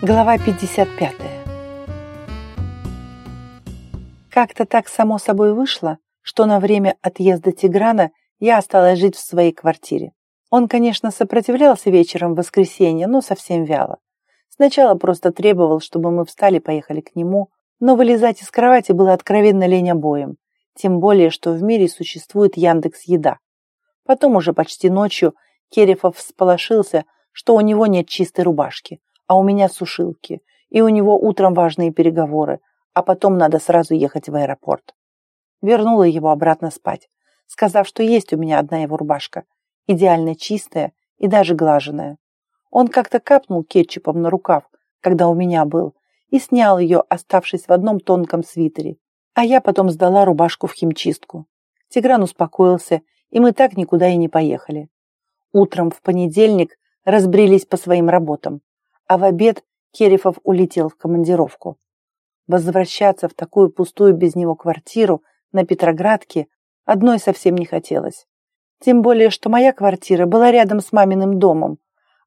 Глава 55. Как-то так само собой вышло, что на время отъезда Тиграна я осталась жить в своей квартире. Он, конечно, сопротивлялся вечером в воскресенье, но совсем вяло. Сначала просто требовал, чтобы мы встали и поехали к нему, но вылезать из кровати было откровенно лень обоим, тем более, что в мире существует Яндекс Еда. Потом уже почти ночью Керефов всполошился, что у него нет чистой рубашки, а у меня сушилки, и у него утром важные переговоры, а потом надо сразу ехать в аэропорт. Вернула его обратно спать, сказав, что есть у меня одна его рубашка, идеально чистая и даже глаженная. Он как-то капнул кетчупом на рукав, когда у меня был, и снял ее, оставшись в одном тонком свитере. А я потом сдала рубашку в химчистку. Тигран успокоился, и мы так никуда и не поехали. Утром в понедельник разбрелись по своим работам а в обед Керифов улетел в командировку. Возвращаться в такую пустую без него квартиру на Петроградке одной совсем не хотелось. Тем более, что моя квартира была рядом с маминым домом,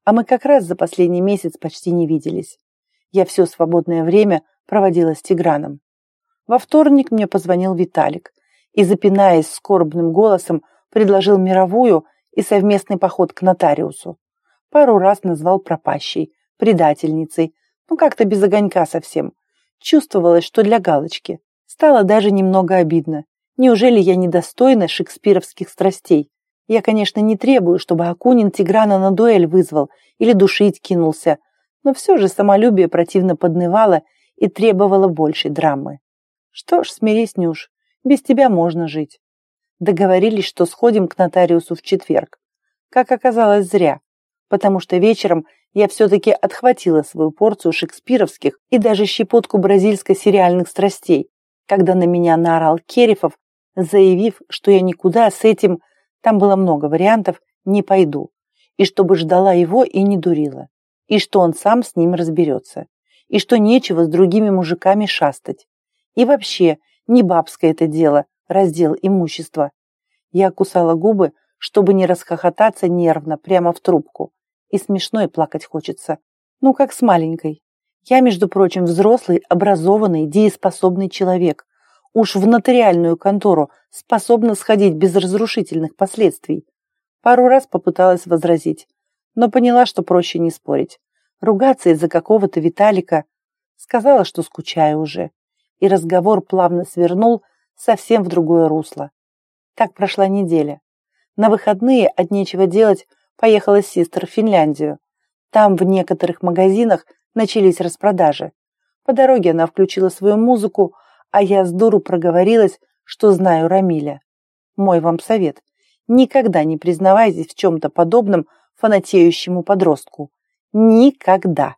а мы как раз за последний месяц почти не виделись. Я все свободное время проводила с Тиграном. Во вторник мне позвонил Виталик и, запинаясь скорбным голосом, предложил мировую и совместный поход к нотариусу. Пару раз назвал пропащей, предательницей, ну как-то без огонька совсем. Чувствовалось, что для галочки. Стало даже немного обидно. Неужели я недостойна шекспировских страстей? Я, конечно, не требую, чтобы Акунин Тиграна на дуэль вызвал или душить кинулся, но все же самолюбие противно поднывало и требовало большей драмы. Что ж, смирись, Нюш, без тебя можно жить. Договорились, что сходим к нотариусу в четверг. Как оказалось, зря, потому что вечером я все-таки отхватила свою порцию шекспировских и даже щепотку бразильско-сериальных страстей, когда на меня наорал Керифов, заявив, что я никуда с этим, там было много вариантов, не пойду, и чтобы ждала его и не дурила, и что он сам с ним разберется, и что нечего с другими мужиками шастать. И вообще, не бабское это дело, раздел имущества. Я кусала губы, чтобы не расхохотаться нервно прямо в трубку. И смешно, и плакать хочется. Ну, как с маленькой. Я, между прочим, взрослый, образованный, дееспособный человек. Уж в нотариальную контору способна сходить без разрушительных последствий. Пару раз попыталась возразить, но поняла, что проще не спорить. Ругаться из-за какого-то Виталика. Сказала, что скучаю уже. И разговор плавно свернул совсем в другое русло. Так прошла неделя. На выходные от нечего делать поехала с сестер в Финляндию. Там в некоторых магазинах начались распродажи. По дороге она включила свою музыку, а я с дуру проговорилась, что знаю Рамиля. Мой вам совет. Никогда не признавайтесь в чем-то подобном фанатеющему подростку. Никогда.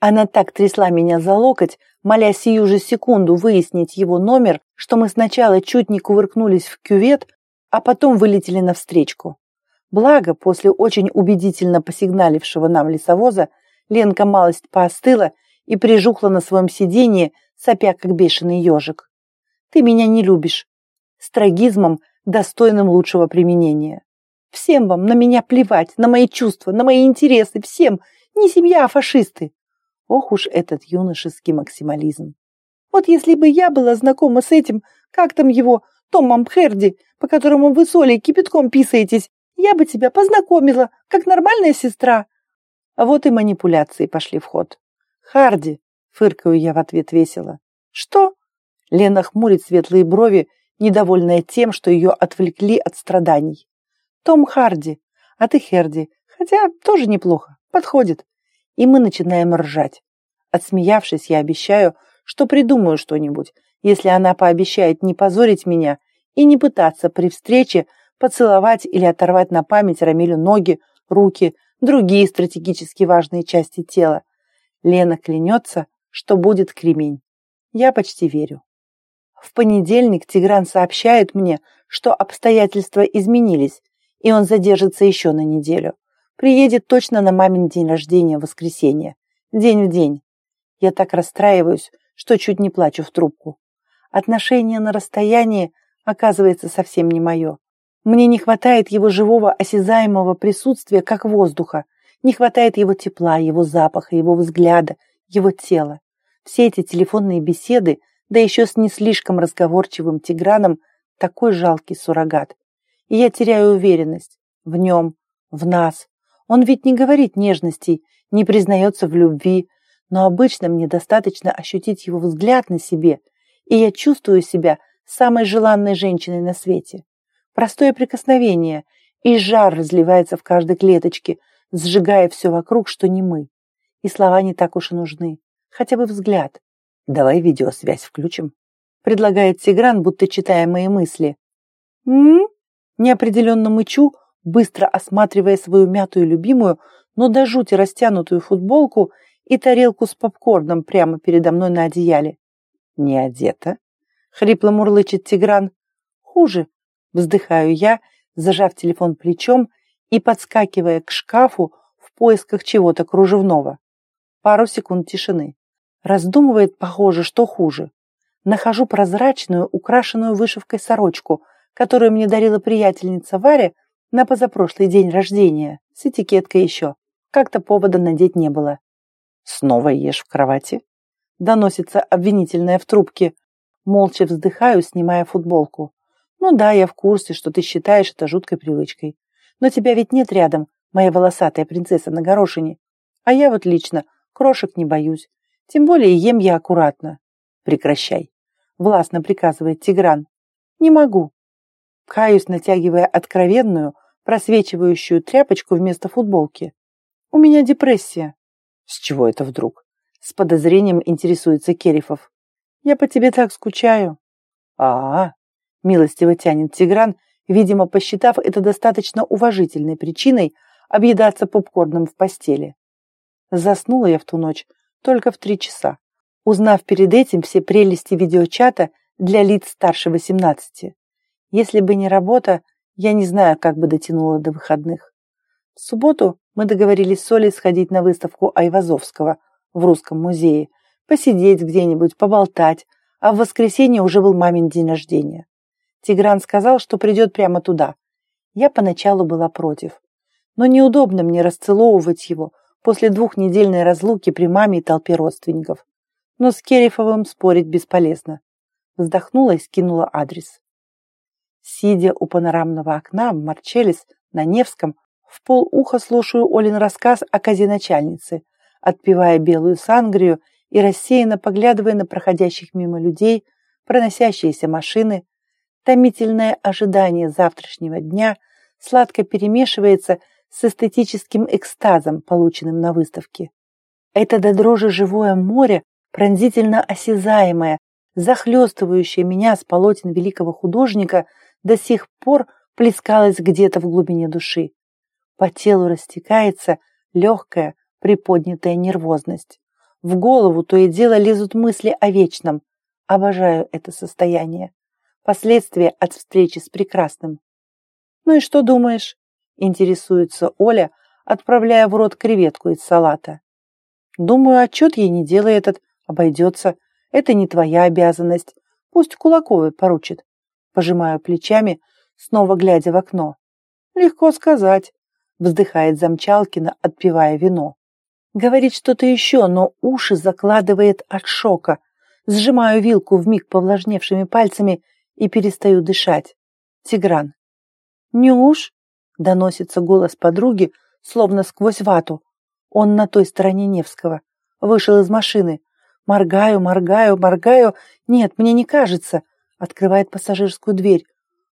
Она так трясла меня за локоть, моля сию же секунду выяснить его номер, что мы сначала чуть не кувыркнулись в кювет, а потом вылетели навстречку. Благо, после очень убедительно посигналившего нам лесовоза, Ленка малость поостыла и прижухла на своем сиденье, сопя как бешеный ежик. «Ты меня не любишь». С трагизмом, достойным лучшего применения. «Всем вам на меня плевать, на мои чувства, на мои интересы, всем. Не семья, а фашисты». Ох уж этот юношеский максимализм. Вот если бы я была знакома с этим, как там его, Томом Пхерди, по которому вы соли кипятком писаетесь, я бы тебя познакомила, как нормальная сестра. А вот и манипуляции пошли в ход. Харди, фыркаю я в ответ весело. Что? Лена хмурит светлые брови, недовольная тем, что ее отвлекли от страданий. Том Харди, а ты Херди, хотя тоже неплохо, подходит. И мы начинаем ржать. Отсмеявшись, я обещаю, что придумаю что-нибудь, если она пообещает не позорить меня и не пытаться при встрече поцеловать или оторвать на память Рамилю ноги, руки, другие стратегически важные части тела. Лена клянется, что будет кремень. Я почти верю. В понедельник Тигран сообщает мне, что обстоятельства изменились, и он задержится еще на неделю. Приедет точно на мамин день рождения воскресенье. День в день. Я так расстраиваюсь, что чуть не плачу в трубку. Отношения на расстоянии, оказывается, совсем не мое. Мне не хватает его живого осязаемого присутствия, как воздуха. Не хватает его тепла, его запаха, его взгляда, его тело. Все эти телефонные беседы, да еще с не слишком разговорчивым Тиграном, такой жалкий суррогат. И я теряю уверенность в нем, в нас. Он ведь не говорит нежностей, не признается в любви, но обычно мне достаточно ощутить его взгляд на себе, и я чувствую себя самой желанной женщиной на свете. Простое прикосновение, и жар разливается в каждой клеточке, сжигая все вокруг, что не мы. И слова не так уж и нужны. Хотя бы взгляд. Давай видеосвязь включим. Предлагает Тигран, будто читая мои мысли. М? Неопределенно мычу, быстро осматривая свою мятую любимую, но до жути растянутую футболку и тарелку с попкорном прямо передо мной на одеяле. Не одета. Хрипло мурлычет Тигран. Хуже. Вздыхаю я, зажав телефон плечом и подскакивая к шкафу в поисках чего-то кружевного. Пару секунд тишины. Раздумывает, похоже, что хуже. Нахожу прозрачную, украшенную вышивкой сорочку, которую мне дарила приятельница Варя на позапрошлый день рождения, с этикеткой еще. Как-то повода надеть не было. Снова ешь в кровати? Доносится обвинительная в трубке. Молча вздыхаю, снимая футболку. Ну да, я в курсе, что ты считаешь это жуткой привычкой. Но тебя ведь нет рядом, моя волосатая принцесса на горошине. А я вот лично крошек не боюсь. Тем более ем я аккуратно. Прекращай. Властно приказывает Тигран. Не могу. Каюсь, натягивая откровенную, просвечивающую тряпочку вместо футболки. У меня депрессия. С чего это вдруг? С подозрением интересуется Керифов. Я по тебе так скучаю. А, -а, -а милостиво тянет Тигран, видимо, посчитав это достаточно уважительной причиной объедаться попкорном в постели. Заснула я в ту ночь только в три часа, узнав перед этим все прелести видеочата для лиц старше 18. Если бы не работа, я не знаю, как бы дотянула до выходных. В субботу мы договорились с Олей сходить на выставку Айвазовского в Русском музее, посидеть где-нибудь, поболтать, а в воскресенье уже был мамин день рождения. Тигран сказал, что придет прямо туда. Я поначалу была против. Но неудобно мне расцеловывать его после двухнедельной разлуки при маме и толпе родственников. Но с Керифовым спорить бесполезно. Вздохнула и скинула адрес. Сидя у панорамного окна Марчелис на Невском, в полуха слушаю Олин рассказ о козе-начальнице, отпивая белую сангрию и рассеянно поглядывая на проходящих мимо людей, проносящиеся машины, Томительное ожидание завтрашнего дня сладко перемешивается с эстетическим экстазом, полученным на выставке. Это до дрожи живое море, пронзительно осязаемое, захлестывающее меня с полотен великого художника, до сих пор плескалось где-то в глубине души. По телу растекается легкая, приподнятая нервозность. В голову то и дело лезут мысли о вечном. Обожаю это состояние. Последствия от встречи с прекрасным. «Ну и что думаешь?» – интересуется Оля, отправляя в рот креветку из салата. «Думаю, отчет ей не делай этот, обойдется. Это не твоя обязанность. Пусть Кулаковой поручит». Пожимаю плечами, снова глядя в окно. «Легко сказать», – вздыхает Замчалкина, отпивая вино. Говорит что-то еще, но уши закладывает от шока. Сжимаю вилку вмиг повлажневшими пальцами – и перестаю дышать. Тигран. «Нюш!» — доносится голос подруги, словно сквозь вату. Он на той стороне Невского. Вышел из машины. Моргаю, моргаю, моргаю. Нет, мне не кажется. Открывает пассажирскую дверь.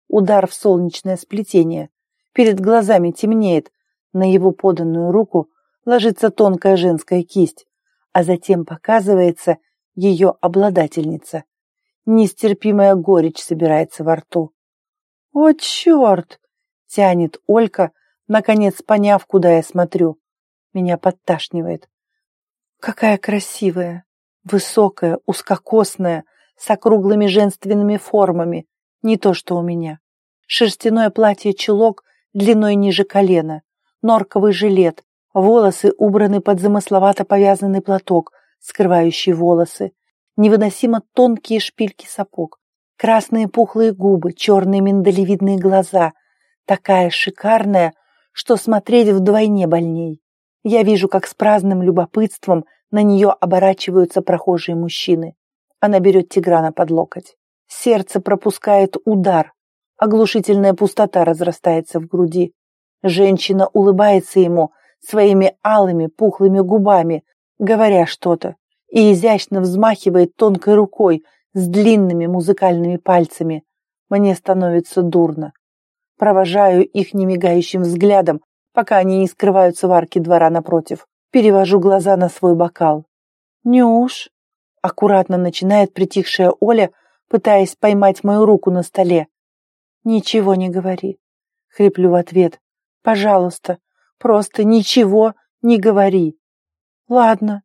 Удар в солнечное сплетение. Перед глазами темнеет. На его поданную руку ложится тонкая женская кисть, а затем показывается ее обладательница. Нестерпимая горечь собирается во рту. «О, черт!» — тянет Олька, наконец поняв, куда я смотрю. Меня подташнивает. «Какая красивая! Высокая, узкокосная, с округлыми женственными формами. Не то, что у меня. Шерстяное платье-чулок длиной ниже колена, норковый жилет, волосы убраны под замысловато повязанный платок, скрывающий волосы, невыносимо тонкие шпильки сапог, красные пухлые губы, черные миндалевидные глаза, такая шикарная, что смотреть вдвойне больней. Я вижу, как с праздным любопытством На нее оборачиваются прохожие мужчины. Она берет Тиграна под локоть. Сердце пропускает удар. Оглушительная пустота разрастается в груди. Женщина улыбается ему своими алыми пухлыми губами, говоря что-то, и изящно взмахивает тонкой рукой с длинными музыкальными пальцами. Мне становится дурно. Провожаю их немигающим взглядом, пока они не скрываются в арке двора напротив. Перевожу глаза на свой бокал. «Нюш!» — аккуратно начинает притихшая Оля, пытаясь поймать мою руку на столе. «Ничего не говори», — хриплю в ответ. «Пожалуйста, просто ничего не говори». «Ладно»,